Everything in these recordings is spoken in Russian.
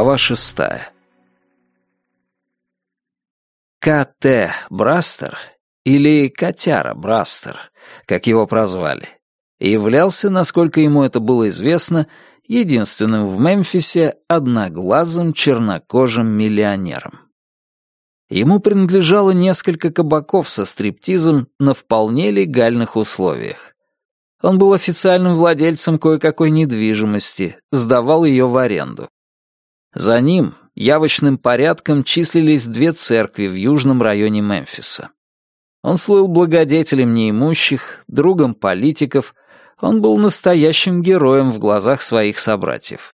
Глава шестая. К.Т. Брастер, или Котяра Брастер, как его прозвали, являлся, насколько ему это было известно, единственным в Мемфисе одноглазым чернокожим миллионером. Ему принадлежало несколько кабаков со стриптизом на вполне легальных условиях. Он был официальным владельцем кое-какой недвижимости, сдавал ее в аренду. За ним явочным порядком числились две церкви в южном районе Мемфиса. Он слыл благодетелем неимущих, другом политиков, он был настоящим героем в глазах своих собратьев.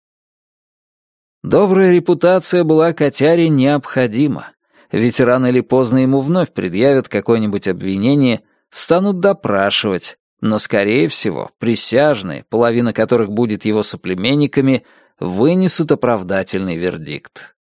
Добрая репутация была Котяре необходима, ведь рано или поздно ему вновь предъявят какое-нибудь обвинение, станут допрашивать, но, скорее всего, присяжные, половина которых будет его соплеменниками, вынесут оправдательный вердикт.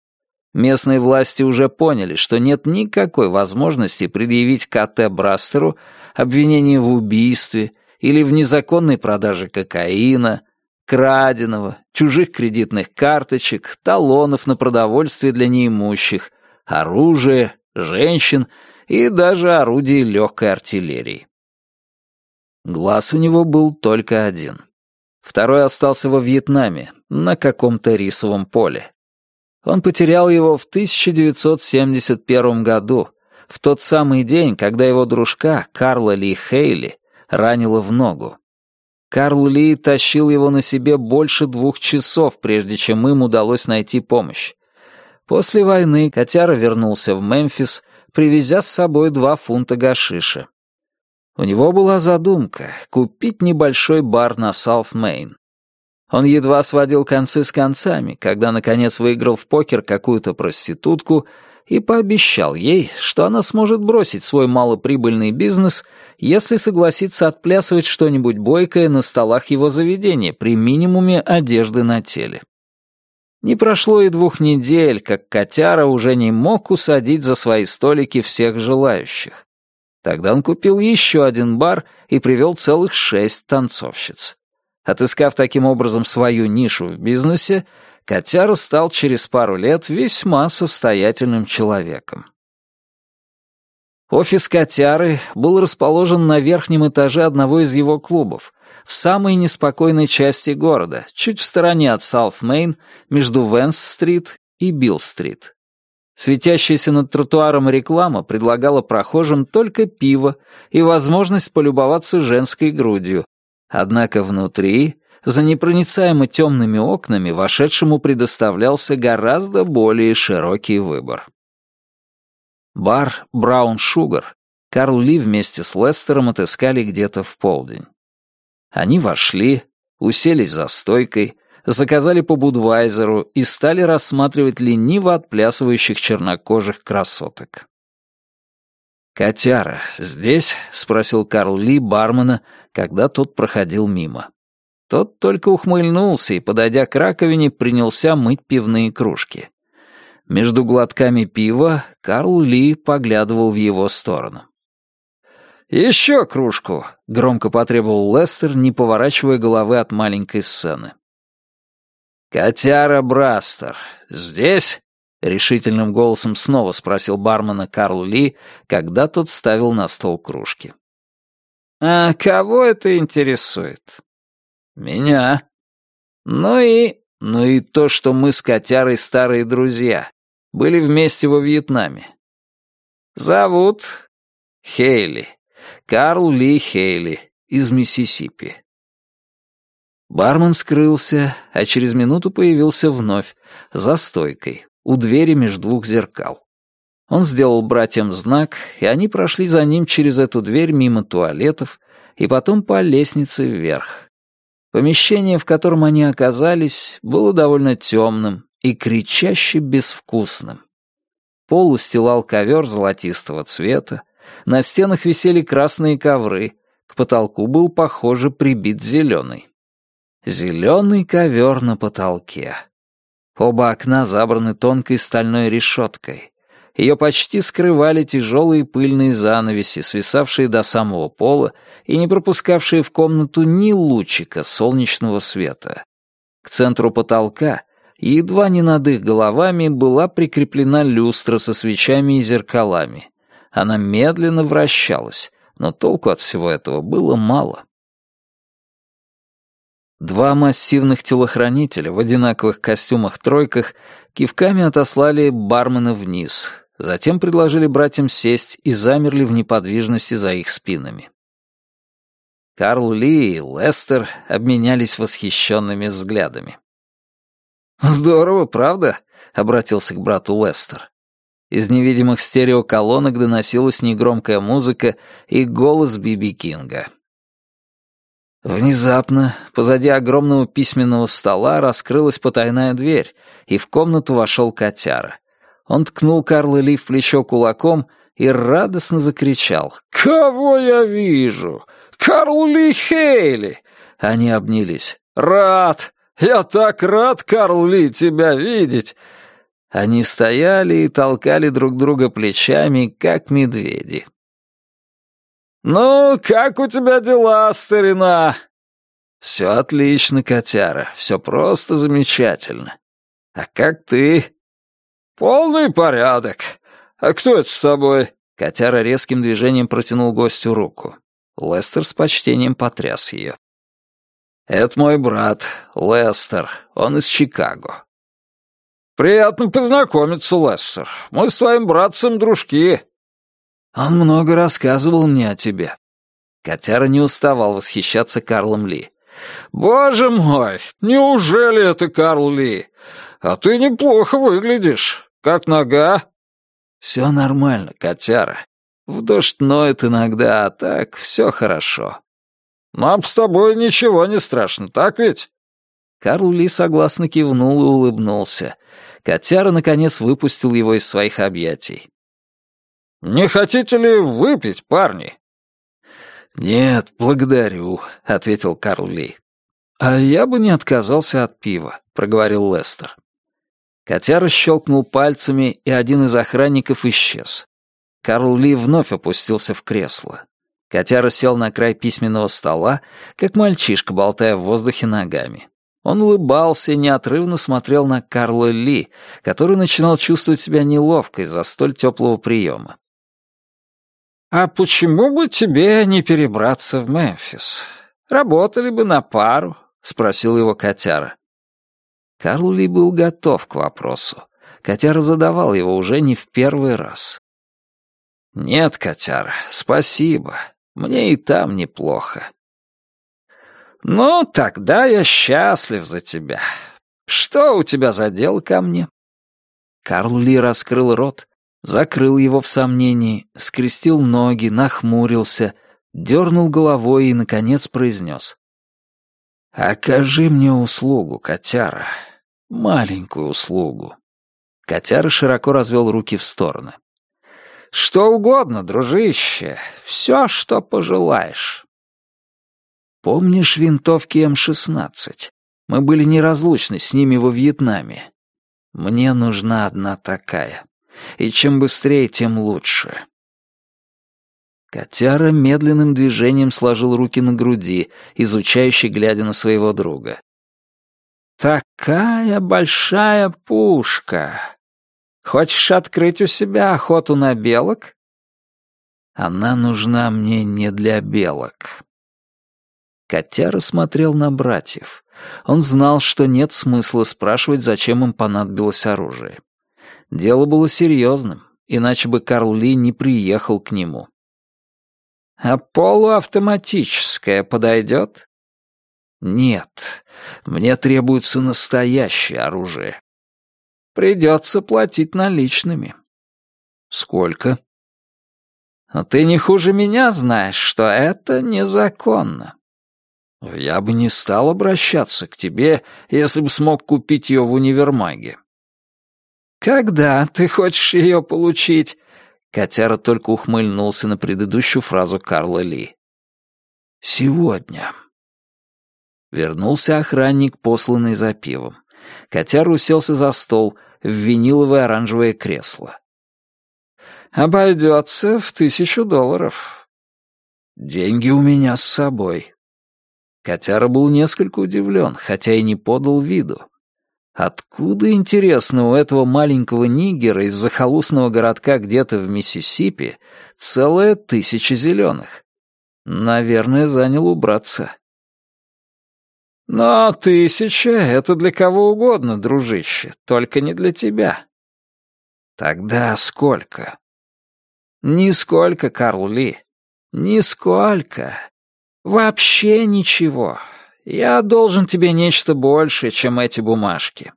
Местные власти уже поняли, что нет никакой возможности предъявить КТ Брастеру обвинение в убийстве или в незаконной продаже кокаина, краденого, чужих кредитных карточек, талонов на продовольствие для неимущих, оружия, женщин и даже орудий легкой артиллерии. Глаз у него был только один. Второй остался во Вьетнаме, на каком-то рисовом поле. Он потерял его в 1971 году, в тот самый день, когда его дружка Карла Ли Хейли ранила в ногу. Карл Ли тащил его на себе больше двух часов, прежде чем им удалось найти помощь. После войны котяра вернулся в Мемфис, привезя с собой два фунта гашиша. У него была задумка — купить небольшой бар на Саут-Мейн. Он едва сводил концы с концами, когда, наконец, выиграл в покер какую-то проститутку и пообещал ей, что она сможет бросить свой малоприбыльный бизнес, если согласится отплясывать что-нибудь бойкое на столах его заведения при минимуме одежды на теле. Не прошло и двух недель, как котяра уже не мог усадить за свои столики всех желающих. Тогда он купил еще один бар и привел целых шесть танцовщиц. Отыскав таким образом свою нишу в бизнесе, котяра стал через пару лет весьма состоятельным человеком. Офис котяры был расположен на верхнем этаже одного из его клубов, в самой неспокойной части города, чуть в стороне от Саут-Мейн, между Венс-стрит и Билл-стрит. Светящаяся над тротуаром реклама предлагала прохожим только пиво и возможность полюбоваться женской грудью. Однако внутри, за непроницаемо темными окнами, вошедшему предоставлялся гораздо более широкий выбор. Бар «Браун Шугар» Карл Ли вместе с Лестером отыскали где-то в полдень. Они вошли, уселись за стойкой, заказали по Будвайзеру и стали рассматривать лениво отплясывающих чернокожих красоток. «Котяра здесь?» — спросил Карл Ли бармена, когда тот проходил мимо. Тот только ухмыльнулся и, подойдя к раковине, принялся мыть пивные кружки. Между глотками пива Карл Ли поглядывал в его сторону. «Еще кружку!» — громко потребовал Лестер, не поворачивая головы от маленькой сцены. «Котяра Брастер здесь?» — решительным голосом снова спросил бармена Карл Ли, когда тот ставил на стол кружки. «А кого это интересует?» «Меня». «Ну и...» «Ну и то, что мы с котярой старые друзья. Были вместе во Вьетнаме». «Зовут...» «Хейли. Карл Ли Хейли из Миссисипи». Бармен скрылся, а через минуту появился вновь, за стойкой, у двери между двух зеркал. Он сделал братьям знак, и они прошли за ним через эту дверь мимо туалетов и потом по лестнице вверх. Помещение, в котором они оказались, было довольно темным и кричаще безвкусным. Пол устилал ковер золотистого цвета, на стенах висели красные ковры, к потолку был, похоже, прибит зеленый. Зеленый ковер на потолке. Оба окна забраны тонкой стальной решеткой. Ее почти скрывали тяжелые пыльные занавеси, свисавшие до самого пола и не пропускавшие в комнату ни лучика солнечного света. К центру потолка, едва не над их головами была прикреплена люстра со свечами и зеркалами. Она медленно вращалась, но толку от всего этого было мало. Два массивных телохранителя в одинаковых костюмах-тройках кивками отослали бармена вниз, затем предложили братьям сесть и замерли в неподвижности за их спинами. Карл Ли и Лестер обменялись восхищенными взглядами. «Здорово, правда?» — обратился к брату Лестер. Из невидимых стереоколонок доносилась негромкая музыка и голос Биби Кинга. Внезапно, позади огромного письменного стола, раскрылась потайная дверь, и в комнату вошел котяра. Он ткнул Карла Ли в плечо кулаком и радостно закричал. «Кого я вижу? Карл Ли Хейли!» Они обнялись. «Рад! Я так рад, Карл Ли, тебя видеть!» Они стояли и толкали друг друга плечами, как медведи. «Ну, как у тебя дела, старина?» «Все отлично, котяра, все просто замечательно. А как ты?» «Полный порядок. А кто это с тобой?» Котяра резким движением протянул гостю руку. Лестер с почтением потряс ее. «Это мой брат, Лестер. Он из Чикаго». «Приятно познакомиться, Лестер. Мы с твоим братцем дружки. Он много рассказывал мне о тебе». Котяра не уставал восхищаться Карлом Ли. «Боже мой, неужели это Карл Ли? А ты неплохо выглядишь. Как нога?» «Все нормально, котяра. В дождь ноет иногда, а так все хорошо». «Нам с тобой ничего не страшно, так ведь?» Карл Ли согласно кивнул и улыбнулся. Котяра, наконец, выпустил его из своих объятий. «Не хотите ли выпить, парни?» «Нет, благодарю», — ответил Карл Ли. «А я бы не отказался от пива», — проговорил Лестер. Котяра щелкнул пальцами, и один из охранников исчез. Карл Ли вновь опустился в кресло. Котяра сел на край письменного стола, как мальчишка, болтая в воздухе ногами. Он улыбался и неотрывно смотрел на Карла Ли, который начинал чувствовать себя неловко из-за столь теплого приема. «А почему бы тебе не перебраться в Мемфис? Работали бы на пару», — спросил его котяра. Карл Ли был готов к вопросу. Котяра задавал его уже не в первый раз. «Нет, котяра, спасибо. Мне и там неплохо». «Ну, тогда я счастлив за тебя. Что у тебя за дело ко мне?» Карл Ли раскрыл рот, закрыл его в сомнении, скрестил ноги, нахмурился, дернул головой и, наконец, произнес. «Окажи мне услугу, котяра. Маленькую услугу». Котяра широко развел руки в стороны. «Что угодно, дружище. Все, что пожелаешь». «Помнишь винтовки М-16? Мы были неразлучны с ними во Вьетнаме. Мне нужна одна такая и чем быстрее, тем лучше. Котяра медленным движением сложил руки на груди, изучающе глядя на своего друга. «Такая большая пушка! Хочешь открыть у себя охоту на белок?» «Она нужна мне не для белок». Котяра смотрел на братьев. Он знал, что нет смысла спрашивать, зачем им понадобилось оружие. Дело было серьезным, иначе бы Карл Ли не приехал к нему. «А полуавтоматическое подойдет?» «Нет, мне требуется настоящее оружие. Придется платить наличными». «Сколько?» «А ты не хуже меня знаешь, что это незаконно». «Я бы не стал обращаться к тебе, если бы смог купить ее в универмаге. «Когда ты хочешь ее получить?» Котяра только ухмыльнулся на предыдущую фразу Карла Ли. «Сегодня». Вернулся охранник, посланный за пивом. Котяра уселся за стол в виниловое оранжевое кресло. «Обойдется в тысячу долларов». «Деньги у меня с собой». Котяра был несколько удивлен, хотя и не подал виду. Откуда, интересно, у этого маленького нигера из захолустного городка где-то в Миссисипи целая тысяча зеленых? Наверное, занял убраться. Но тысяча — это для кого угодно, дружище, только не для тебя. Тогда сколько? Нисколько, Карл Ли. Нисколько. Вообще ничего. Я должен тебе нечто большее, чем эти бумажки.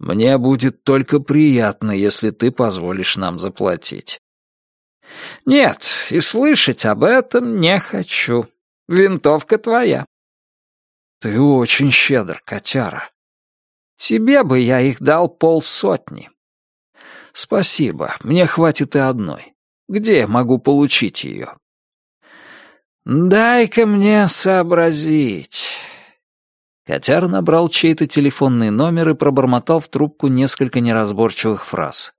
Мне будет только приятно, если ты позволишь нам заплатить. Нет, и слышать об этом не хочу. Винтовка твоя. Ты очень щедр, котяра. Тебе бы я их дал полсотни. Спасибо, мне хватит и одной. Где я могу получить ее? «Дай-ка мне сообразить». Котяр набрал чей-то телефонный номер и пробормотал в трубку несколько неразборчивых фраз.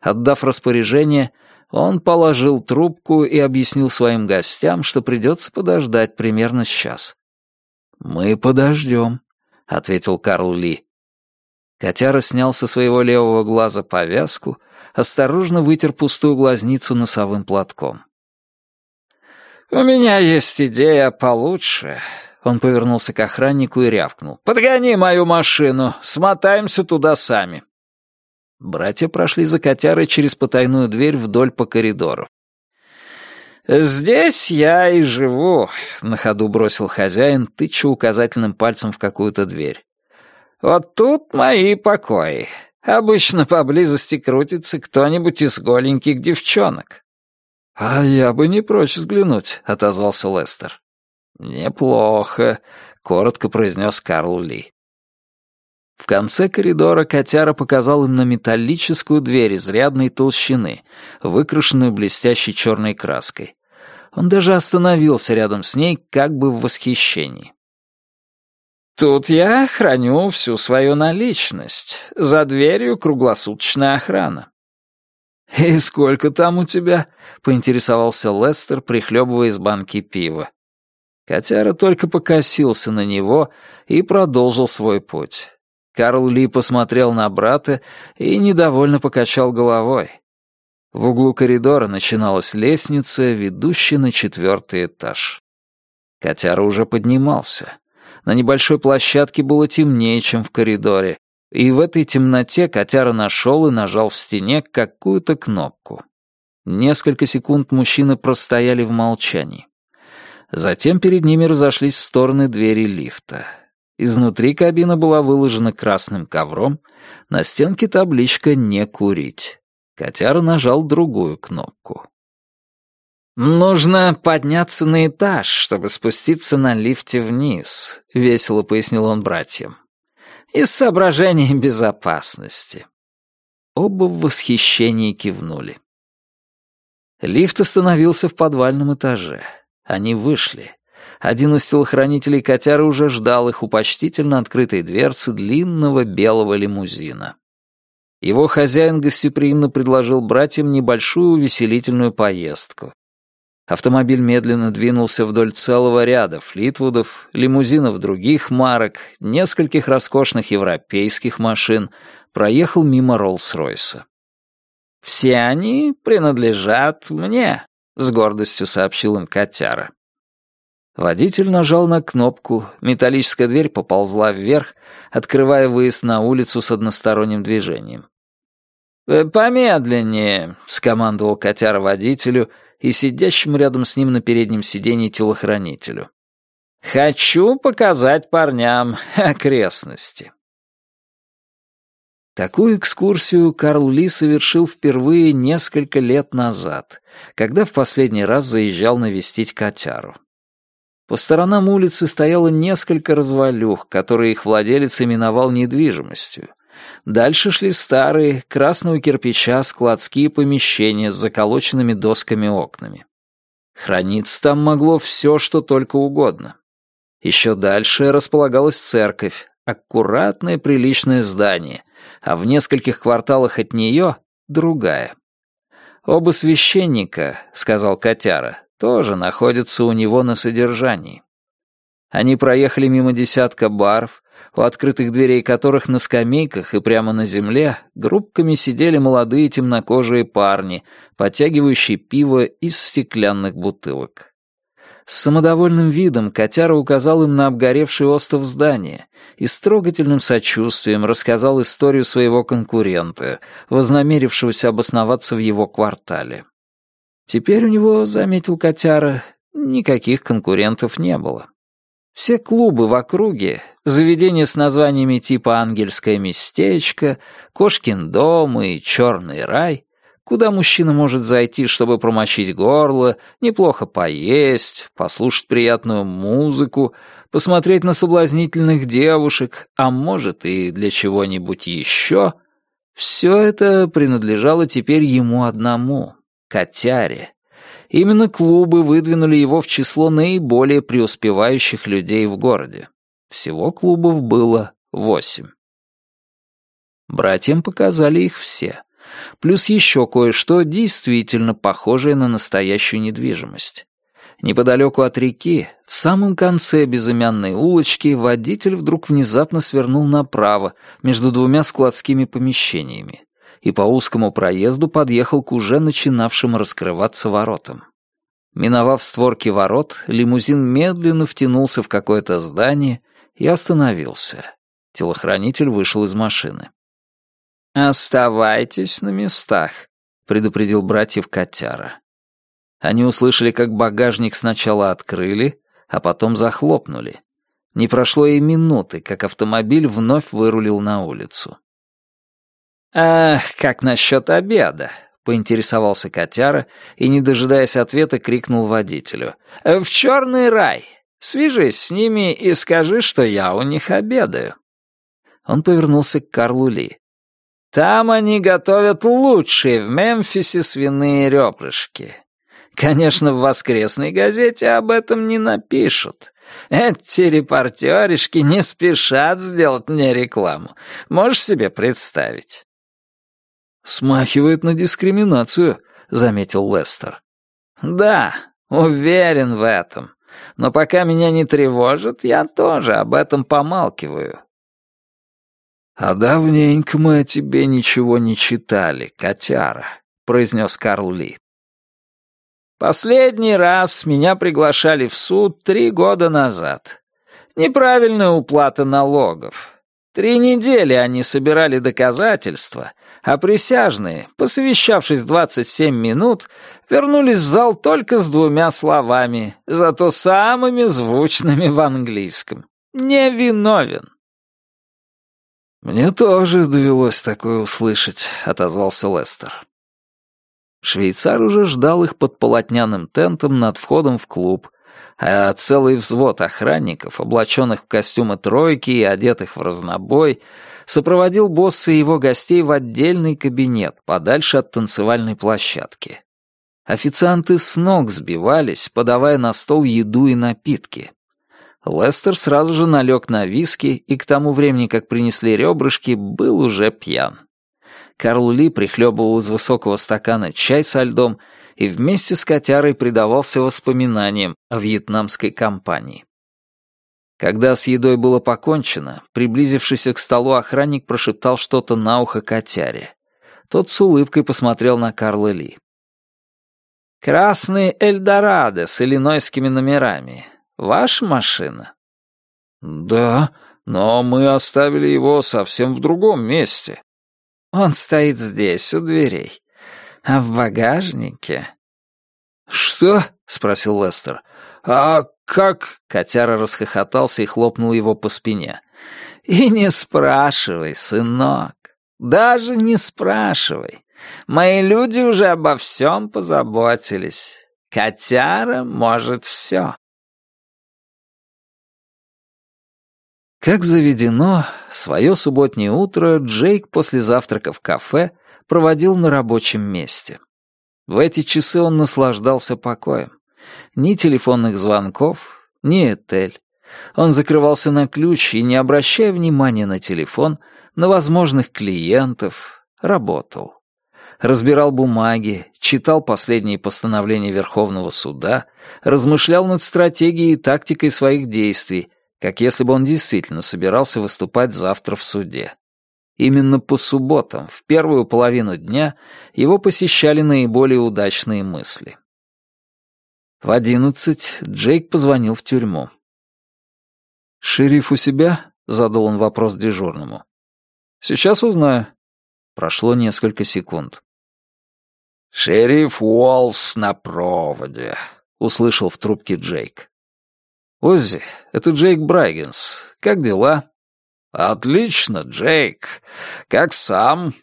Отдав распоряжение, он положил трубку и объяснил своим гостям, что придется подождать примерно час. «Мы подождем», — ответил Карл Ли. Котяра снял со своего левого глаза повязку, осторожно вытер пустую глазницу носовым платком. «У меня есть идея получше». Он повернулся к охраннику и рявкнул. «Подгони мою машину, смотаемся туда сами». Братья прошли за котярой через потайную дверь вдоль по коридору. «Здесь я и живу», — на ходу бросил хозяин, тыча указательным пальцем в какую-то дверь. «Вот тут мои покои. Обычно поблизости крутится кто-нибудь из голеньких девчонок». «А я бы не прочь взглянуть», — отозвался Лестер. «Неплохо», — коротко произнес Карл Ли. В конце коридора котяра показал им на металлическую дверь изрядной толщины, выкрашенную блестящей черной краской. Он даже остановился рядом с ней, как бы в восхищении. «Тут я храню всю свою наличность. За дверью круглосуточная охрана. «И сколько там у тебя?» — поинтересовался Лестер, прихлебывая из банки пива. Котяра только покосился на него и продолжил свой путь. Карл Ли посмотрел на брата и недовольно покачал головой. В углу коридора начиналась лестница, ведущая на четвертый этаж. Котяра уже поднимался. На небольшой площадке было темнее, чем в коридоре, и в этой темноте котяра нашел и нажал в стене какую-то кнопку. Несколько секунд мужчины простояли в молчании. Затем перед ними разошлись стороны двери лифта. Изнутри кабина была выложена красным ковром, на стенке табличка «Не курить». Котяра нажал другую кнопку. «Нужно подняться на этаж, чтобы спуститься на лифте вниз», — весело пояснил он братьям из соображений безопасности». Оба в восхищении кивнули. Лифт остановился в подвальном этаже. Они вышли. Один из телохранителей котяры уже ждал их у почтительно открытой дверцы длинного белого лимузина. Его хозяин гостеприимно предложил братьям небольшую увеселительную поездку. Автомобиль медленно двинулся вдоль целого ряда флитвудов, лимузинов других марок, нескольких роскошных европейских машин, проехал мимо Роллс-Ройса. «Все они принадлежат мне», — с гордостью сообщил им котяра. Водитель нажал на кнопку, металлическая дверь поползла вверх, открывая выезд на улицу с односторонним движением. «Э, «Помедленнее», — скомандовал котяра водителю — и сидящему рядом с ним на переднем сиденье телохранителю. «Хочу показать парням окрестности». Такую экскурсию Карл Ли совершил впервые несколько лет назад, когда в последний раз заезжал навестить котяру. По сторонам улицы стояло несколько развалюх, которые их владелец именовал недвижимостью, Дальше шли старые, красного кирпича, складские помещения с заколоченными досками окнами. Храниться там могло все, что только угодно. Еще дальше располагалась церковь, аккуратное приличное здание, а в нескольких кварталах от нее — другая. Оба священника, — сказал Котяра, — тоже находятся у него на содержании. Они проехали мимо десятка баров, у открытых дверей которых на скамейках и прямо на земле группками сидели молодые темнокожие парни, подтягивающие пиво из стеклянных бутылок. С самодовольным видом котяра указал им на обгоревший остов здания и с трогательным сочувствием рассказал историю своего конкурента, вознамерившегося обосноваться в его квартале. Теперь у него, заметил котяра, никаких конкурентов не было. Все клубы в округе, заведения с названиями типа «Ангельское местечко», «Кошкин дом» и «Черный рай» куда мужчина может зайти, чтобы промочить горло, неплохо поесть, послушать приятную музыку, посмотреть на соблазнительных девушек, а может и для чего-нибудь еще, все это принадлежало теперь ему одному, котяре. Именно клубы выдвинули его в число наиболее преуспевающих людей в городе. Всего клубов было восемь. Братьям показали их все плюс еще кое-что действительно похожее на настоящую недвижимость. Неподалеку от реки, в самом конце безымянной улочки, водитель вдруг внезапно свернул направо между двумя складскими помещениями и по узкому проезду подъехал к уже начинавшим раскрываться воротам. Миновав створки ворот, лимузин медленно втянулся в какое-то здание и остановился. Телохранитель вышел из машины. «Оставайтесь на местах», — предупредил братьев котяра. Они услышали, как багажник сначала открыли, а потом захлопнули. Не прошло и минуты, как автомобиль вновь вырулил на улицу. «Ах, как насчет обеда?» — поинтересовался котяра и, не дожидаясь ответа, крикнул водителю. «В черный рай! Свяжись с ними и скажи, что я у них обедаю». Он повернулся к Карлу Ли. Там они готовят лучшие в Мемфисе свиные ребрышки. Конечно, в воскресной газете об этом не напишут. Эти репортеришки не спешат сделать мне рекламу. Можешь себе представить?» «Смахивает на дискриминацию», — заметил Лестер. «Да, уверен в этом. Но пока меня не тревожит, я тоже об этом помалкиваю. «А давненько мы о тебе ничего не читали, котяра», — произнес Карл Ли. «Последний раз меня приглашали в суд три года назад. Неправильная уплата налогов. Три недели они собирали доказательства, а присяжные, посовещавшись 27 минут, вернулись в зал только с двумя словами, зато самыми звучными в английском. «Невиновен». «Мне тоже довелось такое услышать», — отозвался Лестер. Швейцар уже ждал их под полотняным тентом над входом в клуб, а целый взвод охранников, облаченных в костюмы тройки и одетых в разнобой, сопроводил босса и его гостей в отдельный кабинет, подальше от танцевальной площадки. Официанты с ног сбивались, подавая на стол еду и напитки. Лестер сразу же налег на виски и к тому времени, как принесли ребрышки, был уже пьян. Карл Ли прихлебывал из высокого стакана чай со льдом и вместе с котярой предавался воспоминаниям о вьетнамской кампании. Когда с едой было покончено, приблизившийся к столу охранник прошептал что-то на ухо котяре. Тот с улыбкой посмотрел на Карла Ли. «Красный Эльдорадо с иллинойскими номерами. Ваша машина?» «Да, но мы оставили его совсем в другом месте». «Он стоит здесь, у дверей. А в багажнике?» «Что?» — спросил Лестер. «А как?» — котяра расхохотался и хлопнул его по спине. «И не спрашивай, сынок. Даже не спрашивай. Мои люди уже обо всем позаботились. Котяра может все». Как заведено, свое субботнее утро Джейк после завтрака в кафе проводил на рабочем месте. В эти часы он наслаждался покоем. Ни телефонных звонков, ни этель. Он закрывался на ключ и, не обращая внимания на телефон, на возможных клиентов, работал. разбирал бумаги, читал последние постановления Верховного суда, размышлял над стратегией и тактикой своих действий, как если бы он действительно собирался выступать завтра в суде. Именно по субботам, в первую половину дня, его посещали наиболее удачные мысли. В одиннадцать Джейк позвонил в тюрьму. «Шериф у себя?» — задал он вопрос дежурному. «Сейчас узнаю». Прошло несколько секунд. «Шериф Уолс на проводе», — услышал в трубке Джейк. «Оззи, это Джейк Брайгенс. Как дела?» «Отлично, Джейк. Как сам?»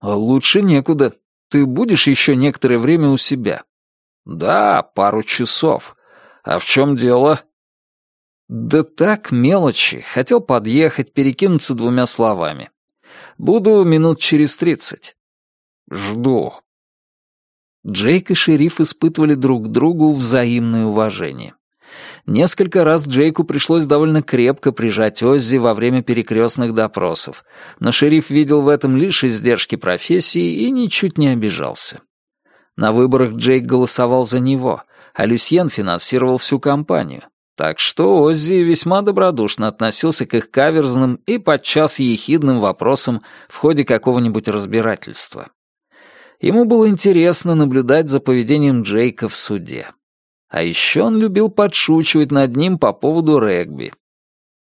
«Лучше некуда. Ты будешь еще некоторое время у себя?» «Да, пару часов. А в чем дело?» «Да так, мелочи. Хотел подъехать, перекинуться двумя словами. Буду минут через тридцать». «Жду». Джейк и шериф испытывали друг к другу взаимное уважение. Несколько раз Джейку пришлось довольно крепко прижать Оззи во время перекрестных допросов, но шериф видел в этом лишь издержки профессии и ничуть не обижался. На выборах Джейк голосовал за него, а Люсьен финансировал всю кампанию. Так что Оззи весьма добродушно относился к их каверзным и подчас ехидным вопросам в ходе какого-нибудь разбирательства. Ему было интересно наблюдать за поведением Джейка в суде. А еще он любил подшучивать над ним по поводу регби.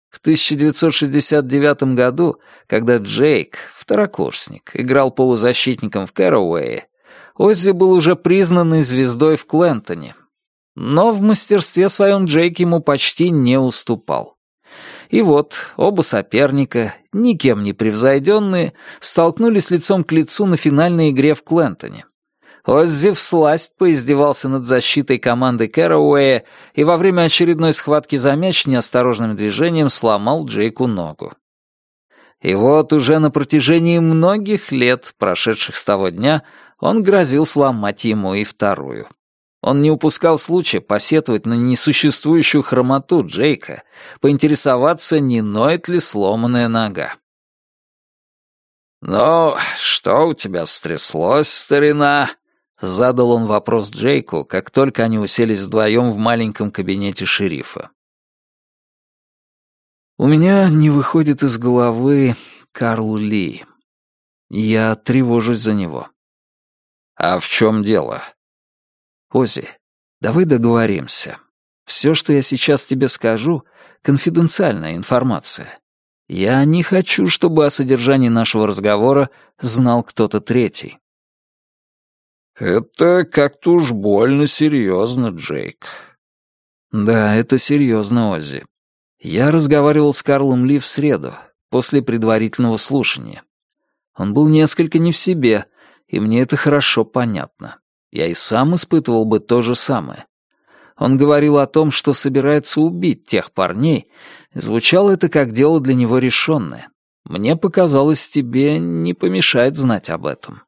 В 1969 году, когда Джейк, второкурсник, играл полузащитником в Кэрроуэе, Оззи был уже признанной звездой в Клентоне. Но в мастерстве своем Джейк ему почти не уступал. И вот оба соперника, никем не превзойденные, столкнулись лицом к лицу на финальной игре в Клентоне. Оззи всласть поиздевался над защитой команды Кэрроуэя и во время очередной схватки за мяч неосторожным движением сломал Джейку ногу. И вот уже на протяжении многих лет, прошедших с того дня, он грозил сломать ему и вторую. Он не упускал случая посетовать на несуществующую хромоту Джейка, поинтересоваться, не ноет ли сломанная нога. «Ну, что у тебя стряслось, старина?» Задал он вопрос Джейку, как только они уселись вдвоем в маленьком кабинете шерифа. «У меня не выходит из головы Карл Ли. Я тревожусь за него». «А в чем дело?» «Ози, давай договоримся. Все, что я сейчас тебе скажу, конфиденциальная информация. Я не хочу, чтобы о содержании нашего разговора знал кто-то третий. «Это как-то уж больно серьезно, Джейк». «Да, это серьезно, Оззи. Я разговаривал с Карлом Ли в среду, после предварительного слушания. Он был несколько не в себе, и мне это хорошо понятно. Я и сам испытывал бы то же самое. Он говорил о том, что собирается убить тех парней, звучало это как дело для него решенное. Мне показалось, тебе не помешает знать об этом.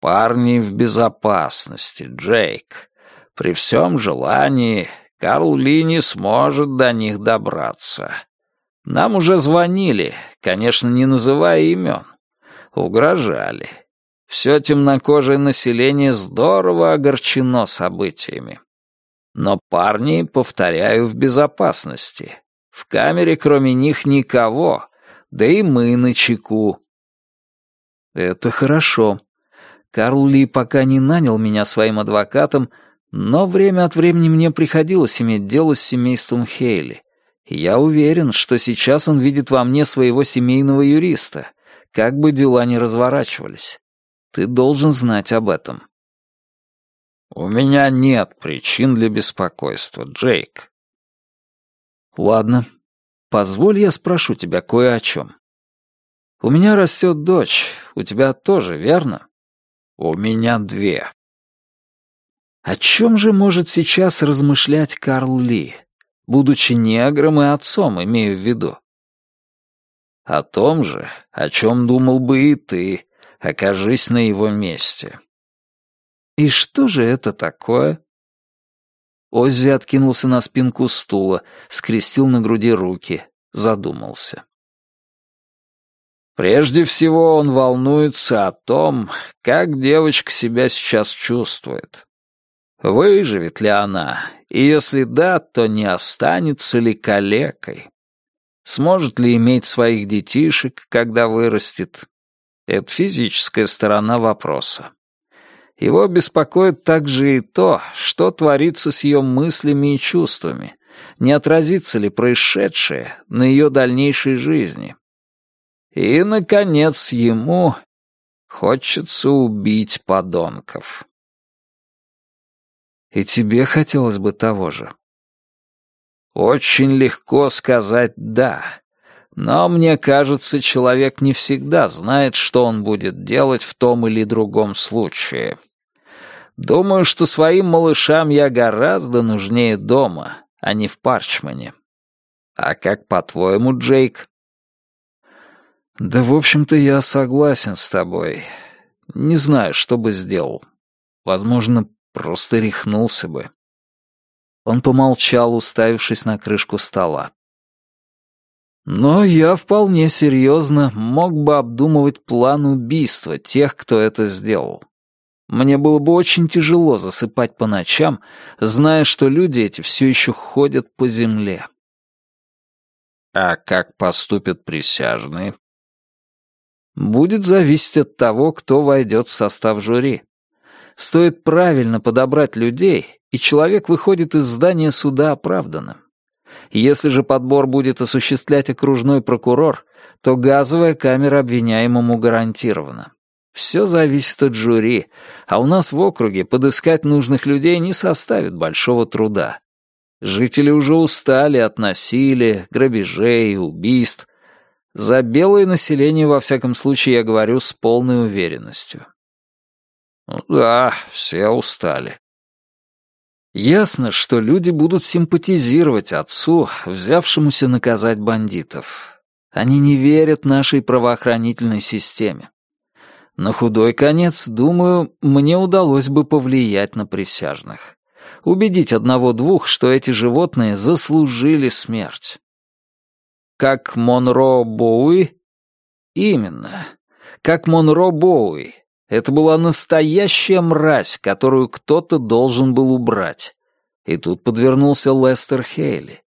Парни в безопасности, Джейк. При всем желании Карл Ли не сможет до них добраться. Нам уже звонили, конечно, не называя имен. Угрожали. Все темнокожее население здорово огорчено событиями. Но парни, повторяю, в безопасности. В камере кроме них никого, да и мы на чеку. Это хорошо. Карл Ли пока не нанял меня своим адвокатом, но время от времени мне приходилось иметь дело с семейством Хейли. Я уверен, что сейчас он видит во мне своего семейного юриста, как бы дела ни разворачивались. Ты должен знать об этом. У меня нет причин для беспокойства, Джейк. Ладно. Позволь я спрошу тебя кое о чем. У меня растет дочь, у тебя тоже, верно? У меня две. О чем же может сейчас размышлять Карл Ли, будучи негром и отцом, имею в виду? О том же, о чем думал бы и ты, окажись на его месте. И что же это такое? Оззи откинулся на спинку стула, скрестил на груди руки, задумался. Прежде всего он волнуется о том, как девочка себя сейчас чувствует. Выживет ли она, и если да, то не останется ли калекой? Сможет ли иметь своих детишек, когда вырастет? Это физическая сторона вопроса. Его беспокоит также и то, что творится с ее мыслями и чувствами, не отразится ли происшедшее на ее дальнейшей жизни. И, наконец, ему хочется убить подонков. И тебе хотелось бы того же. Очень легко сказать «да», но мне кажется, человек не всегда знает, что он будет делать в том или другом случае. Думаю, что своим малышам я гораздо нужнее дома, а не в Парчмане. А как по-твоему, Джейк? Да, в общем-то, я согласен с тобой. Не знаю, что бы сделал. Возможно, просто рехнулся бы. Он помолчал, уставившись на крышку стола. Но я вполне серьезно мог бы обдумывать план убийства тех, кто это сделал. Мне было бы очень тяжело засыпать по ночам, зная, что люди эти все еще ходят по земле. А как поступят присяжные? Будет зависеть от того, кто войдет в состав жюри. Стоит правильно подобрать людей, и человек выходит из здания суда оправданным. Если же подбор будет осуществлять окружной прокурор, то газовая камера обвиняемому гарантирована. Все зависит от жюри, а у нас в округе подыскать нужных людей не составит большого труда. Жители уже устали от насилия, грабежей, убийств. За белое население, во всяком случае, я говорю с полной уверенностью. Ну да, все устали. Ясно, что люди будут симпатизировать отцу, взявшемуся наказать бандитов. Они не верят нашей правоохранительной системе. На худой конец, думаю, мне удалось бы повлиять на присяжных. Убедить одного-двух, что эти животные заслужили смерть. Как Монро Боуи? Именно. Как Монро Боуи. Это была настоящая мразь, которую кто-то должен был убрать. И тут подвернулся Лестер Хейли.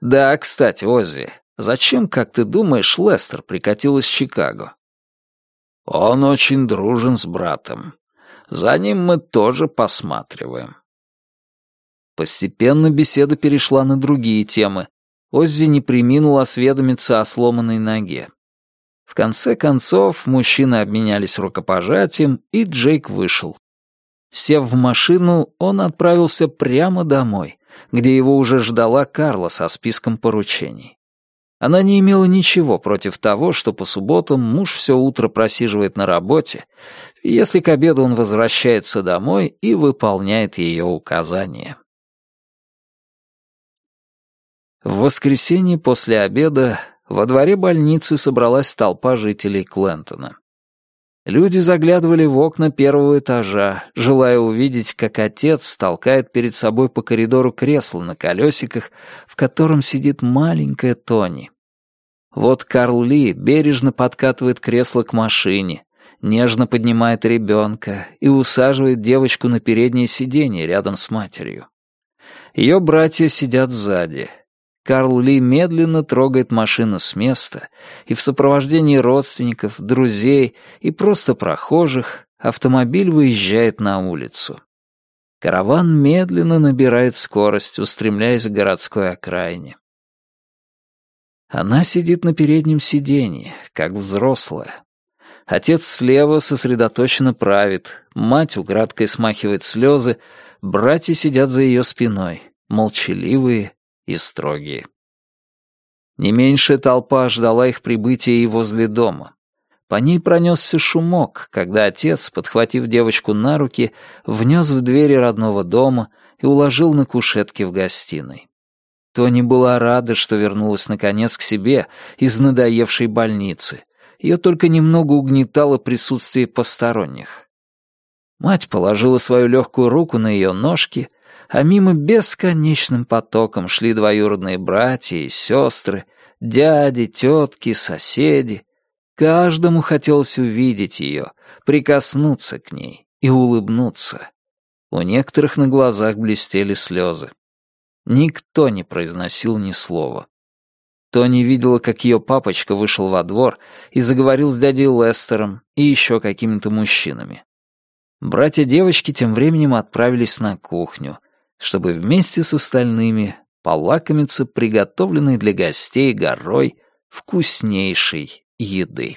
Да, кстати, Оззи, зачем, как ты думаешь, Лестер прикатил из Чикаго? Он очень дружен с братом. За ним мы тоже посматриваем. Постепенно беседа перешла на другие темы. Оззи не приминул осведомиться о сломанной ноге. В конце концов, мужчины обменялись рукопожатием, и Джейк вышел. Сев в машину, он отправился прямо домой, где его уже ждала Карла со списком поручений. Она не имела ничего против того, что по субботам муж все утро просиживает на работе, если к обеду он возвращается домой и выполняет ее указания. В воскресенье после обеда во дворе больницы собралась толпа жителей Клентона. Люди заглядывали в окна первого этажа, желая увидеть, как отец толкает перед собой по коридору кресло на колесиках, в котором сидит маленькая Тони. Вот Карл Ли бережно подкатывает кресло к машине, нежно поднимает ребенка и усаживает девочку на переднее сиденье рядом с матерью. Ее братья сидят сзади, Карл Ли медленно трогает машину с места, и в сопровождении родственников, друзей и просто прохожих автомобиль выезжает на улицу. Караван медленно набирает скорость, устремляясь к городской окраине. Она сидит на переднем сиденье, как взрослая. Отец слева сосредоточенно правит, мать украдкой смахивает слезы, братья сидят за ее спиной, молчаливые и строгие. Не меньшая толпа ждала их прибытия и возле дома. По ней пронесся шумок, когда отец, подхватив девочку на руки, внес в двери родного дома и уложил на кушетке в гостиной. Тони была рада, что вернулась наконец к себе из надоевшей больницы. Ее только немного угнетало присутствие посторонних. Мать положила свою легкую руку на ее ножки а мимо бесконечным потоком шли двоюродные братья и сестры, дяди, тетки, соседи. Каждому хотелось увидеть ее, прикоснуться к ней и улыбнуться. У некоторых на глазах блестели слезы. Никто не произносил ни слова. Тони видела, как ее папочка вышел во двор и заговорил с дядей Лестером и еще какими-то мужчинами. Братья девочки тем временем отправились на кухню, чтобы вместе с остальными полакомиться приготовленной для гостей горой вкуснейшей еды.